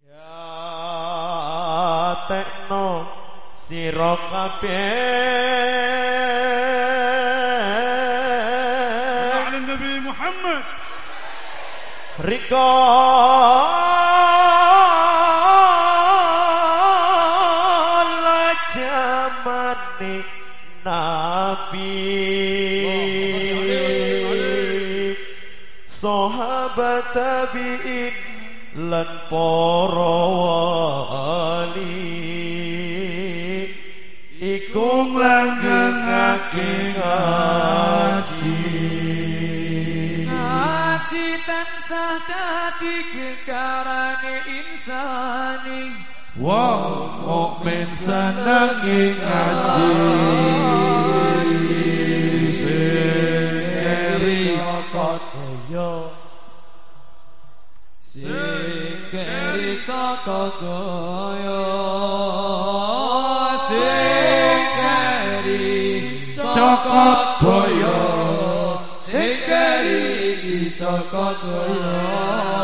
Ya tekno sira kabeh. Nabi Muhammad. Riko jamane Nabi. Sahabat tabi'in. Lan para wali iku nglanggengake ngaji. Ngaji tansah dadi gegarane insani. Wong mukmin senengi ngaji. Sing Kodoyo Sikeri Cokotoyo Sikeri Sikari Sikeri Cokotoyo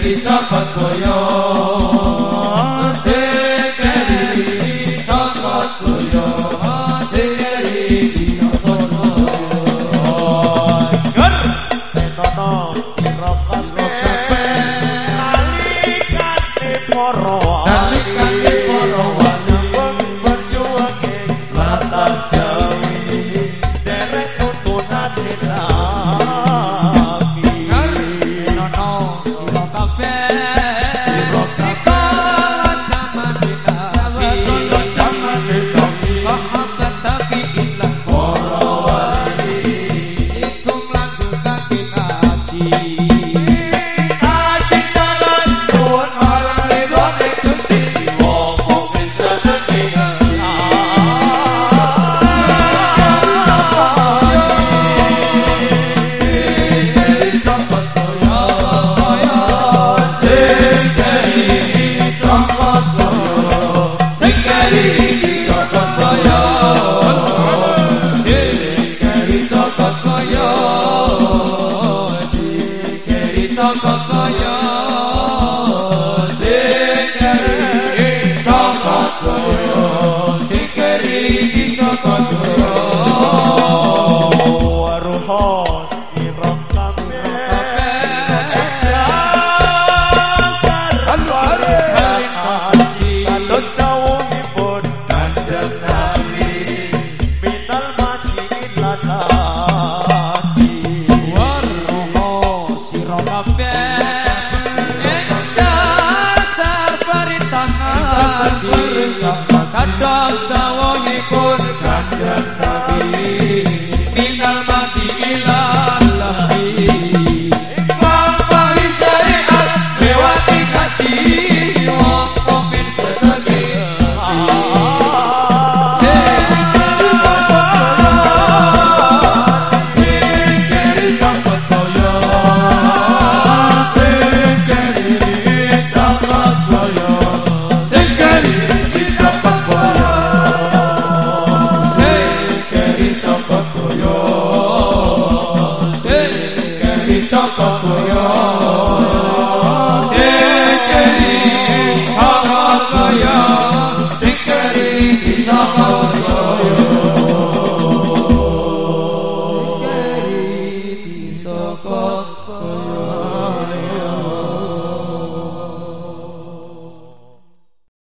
Elitapakboyo. था Oh.